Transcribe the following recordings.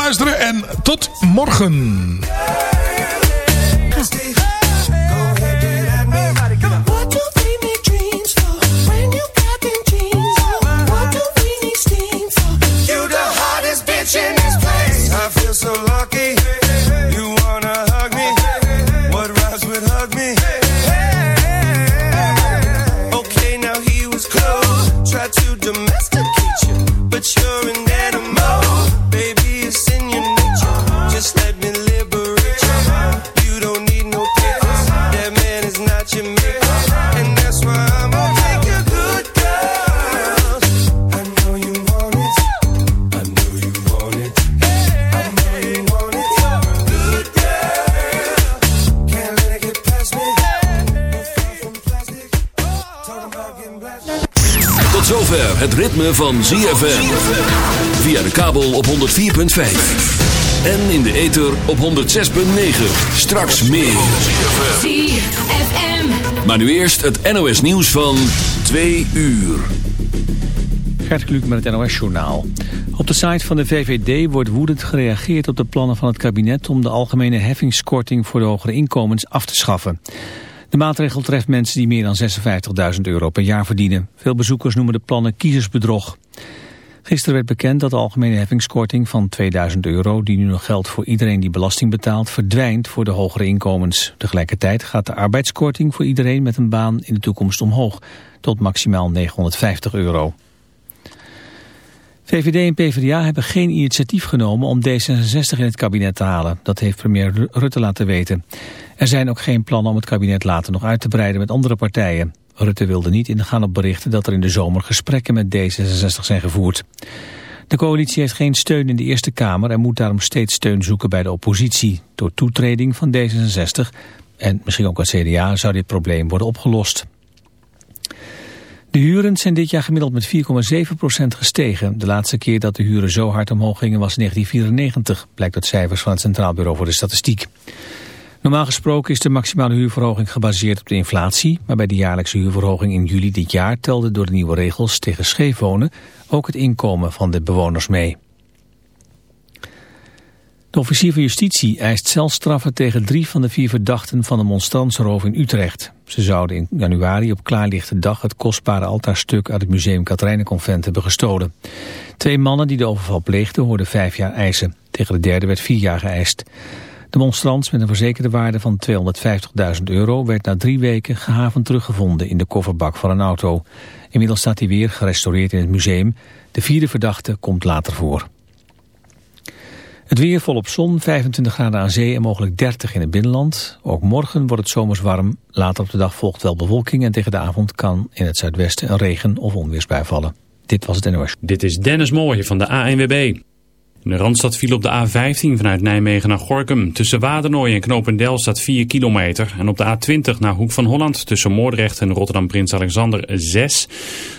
luisteren en tot morgen. Ritme van ZFM. Via de kabel op 104.5. En in de ether op 106.9. Straks meer. ZFM. Maar nu eerst het NOS nieuws van 2 uur. Gert Kluk met het NOS journaal. Op de site van de VVD wordt woedend gereageerd op de plannen van het kabinet... om de algemene heffingskorting voor de hogere inkomens af te schaffen. De maatregel treft mensen die meer dan 56.000 euro per jaar verdienen. Veel bezoekers noemen de plannen kiezersbedrog. Gisteren werd bekend dat de algemene heffingskorting van 2000 euro... die nu nog geldt voor iedereen die belasting betaalt... verdwijnt voor de hogere inkomens. Tegelijkertijd gaat de arbeidskorting voor iedereen met een baan in de toekomst omhoog... tot maximaal 950 euro. VVD en PvdA hebben geen initiatief genomen om D66 in het kabinet te halen. Dat heeft premier Rutte laten weten. Er zijn ook geen plannen om het kabinet later nog uit te breiden met andere partijen. Rutte wilde niet ingaan op berichten dat er in de zomer gesprekken met D66 zijn gevoerd. De coalitie heeft geen steun in de Eerste Kamer en moet daarom steeds steun zoeken bij de oppositie. Door toetreding van D66 en misschien ook het CDA zou dit probleem worden opgelost. De huren zijn dit jaar gemiddeld met 4,7% gestegen. De laatste keer dat de huren zo hard omhoog gingen was 1994, blijkt uit cijfers van het Centraal Bureau voor de Statistiek. Normaal gesproken is de maximale huurverhoging gebaseerd op de inflatie, maar bij de jaarlijkse huurverhoging in juli dit jaar telde door de nieuwe regels tegen scheefwonen ook het inkomen van de bewoners mee. De officier van justitie eist celstraffen tegen drie van de vier verdachten van de monstransroof in Utrecht. Ze zouden in januari op klaarlichte dag het kostbare altaarstuk uit het museum Katrijnenconvent hebben gestolen. Twee mannen die de overval pleegden hoorden vijf jaar eisen. Tegen de derde werd vier jaar geëist. De monstrans met een verzekerde waarde van 250.000 euro werd na drie weken gehavend teruggevonden in de kofferbak van een auto. Inmiddels staat hij weer gerestaureerd in het museum. De vierde verdachte komt later voor. Het weer volop zon, 25 graden aan zee en mogelijk 30 in het binnenland. Ook morgen wordt het zomers warm. Later op de dag volgt wel bewolking en tegen de avond kan in het zuidwesten een regen- of onweersbui vallen. Dit was het NOS. Dit is Dennis Mooij van de ANWB. De Randstad viel op de A15 vanuit Nijmegen naar Gorkum. Tussen Wadenooi en Knopendel staat 4 kilometer. En op de A20 naar Hoek van Holland tussen Moordrecht en Rotterdam Prins Alexander 6.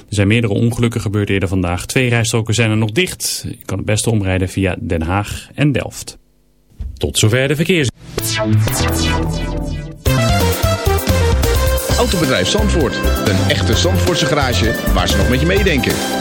Er zijn meerdere ongelukken gebeurd eerder vandaag. Twee rijstroken zijn er nog dicht. Je kan het beste omrijden via Den Haag en Delft. Tot zover de verkeers. Autobedrijf Zandvoort. Een echte Zandvoortse garage waar ze nog met je meedenken.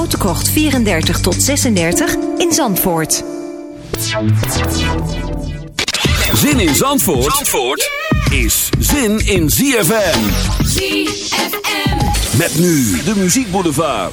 Grotekocht 34 tot 36 in Zandvoort. Zin in Zandvoort, is zin in ZFM. ZFM. Met nu de Muziek Boulevard.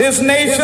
this nation.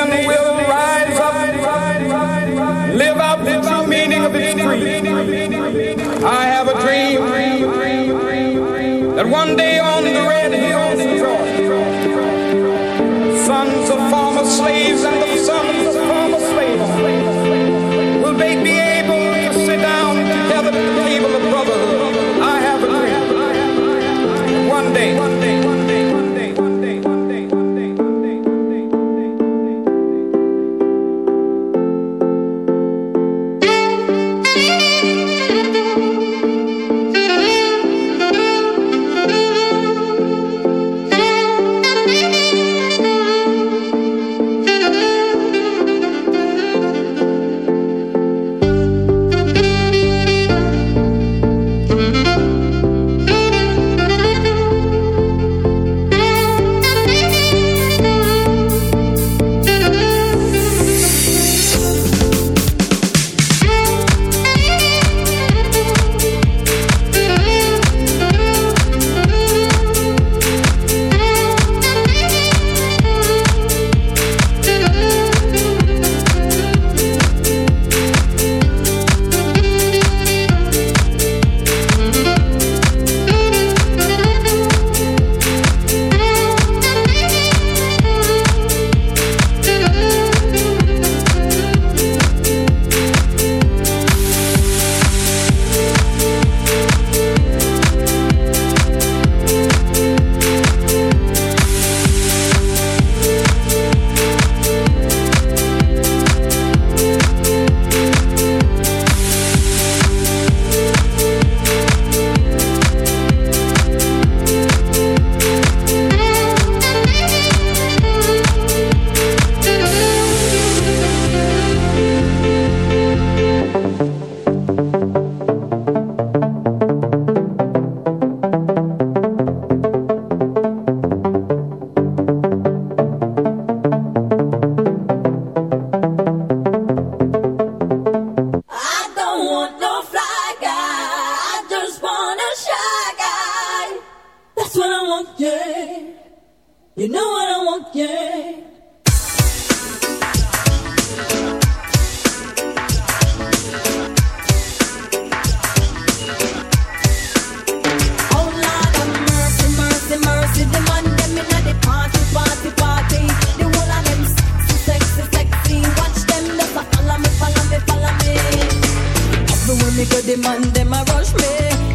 me go demand them a rush me.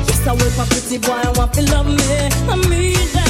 Yes, I wait for pretty boy, I want to love me. I mean.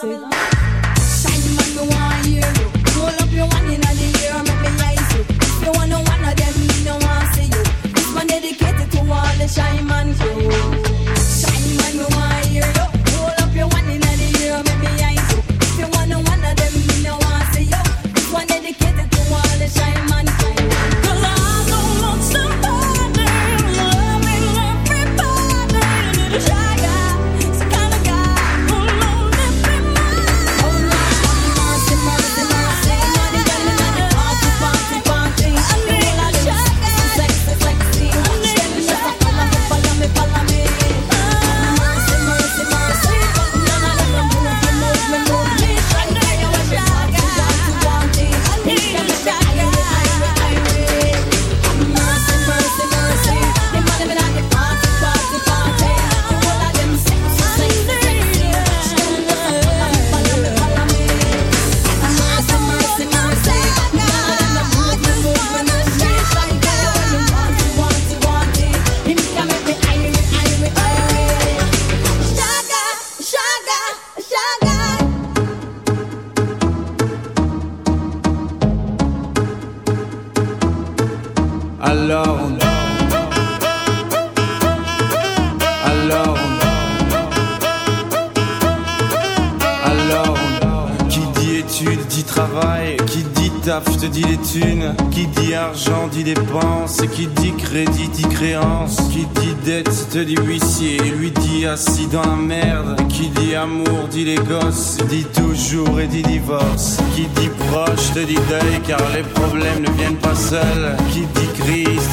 say. Shine man, me want you. Roll up your one inna the air, make me eyes you. If you wanna one of them, me no want see you. Dedicated to all the shine.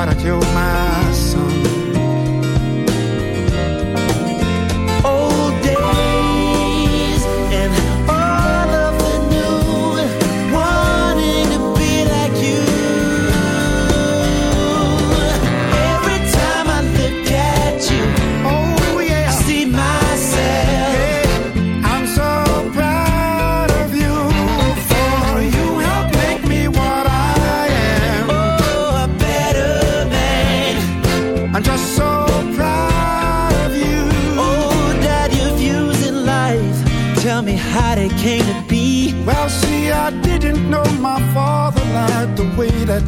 out of your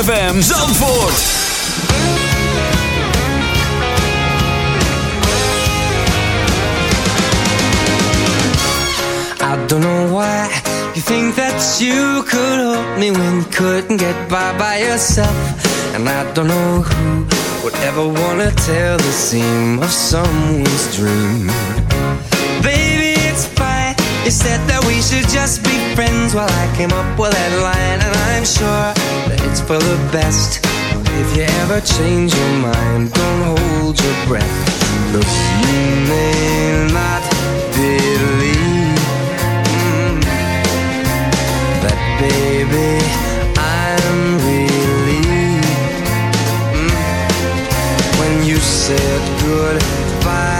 ZFM Zandvoort. I don't know why you think that you could help me when you couldn't get by by yourself. And I don't know who would ever wanna tell the seam of someone's dream. Baby, it's fine. You said that we should just be friends while I came up with that line, and I'm sure that it's for the best. If you ever change your mind, don't hold your breath. Look, you may not believe mm, that, baby. I'm relieved mm, when you said goodbye.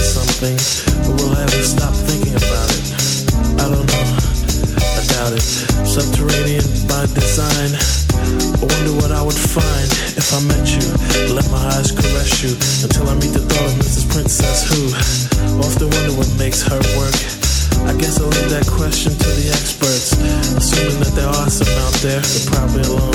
Something. But will I ever stop thinking about it? I don't know. I doubt it. Subterranean by design. I wonder what I would find if I met you. Let my eyes caress you until I meet the thought of Mrs. Princess who often wonder what makes her work. I guess I'll leave that question to the experts, assuming that there are some out there, but probably alone,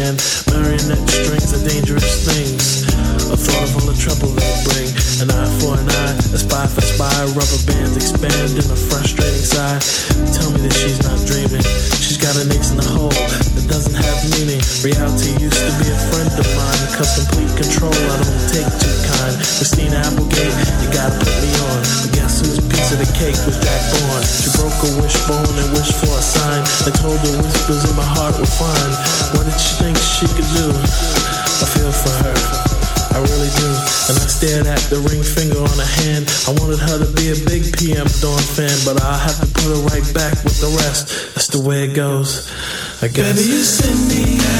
fan. Marionette strings are dangerous things. A thought of all the trouble they bring. An eye for an eye, a spy for spy. Rubber bands expand in a frustrating sigh. Tell me that she's not dreaming. She's got an ace in the hole that doesn't have meaning. Reality used to be a friend of mine. Cause complete control, I don't take too kind. Christina Applegate, you gotta put me on. But guess whose piece of the cake was Jack Bourne? She broke a wishbone and wished for a sign. I told her whispers in my heart were fine. What did she think she could do? I feel for her. I really do. And I stared at the ring finger on her hand. I wanted her to be a big PM Dawn fan, but I'll have to put her right back with the rest. That's the way it goes. I guess. Baby, you send me Baby,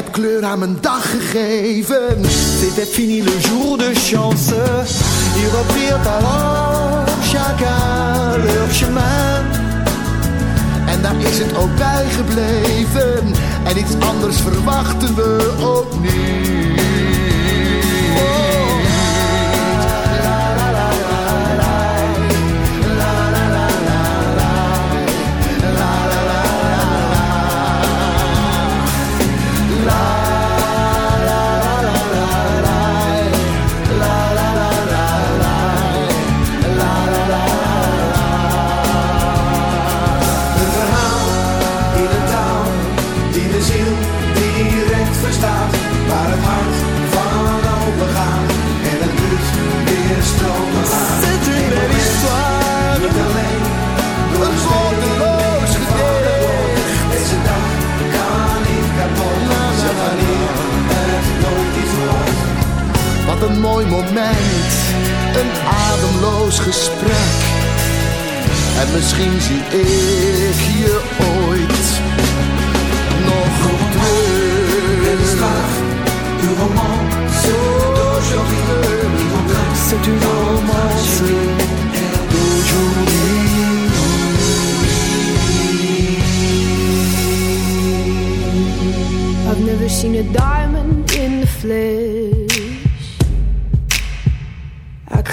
hebt kleur aan mijn dag gegeven. C'était fini le jour de chance. Ils reprirent alors chacun leur chemin. En daar is het ook bij gebleven. En iets anders verwachten we ook ademloos gesprek. En misschien zie ik je ooit nog terug. Du romance d'aujourd'hui, C'est une romance I've never seen a diamond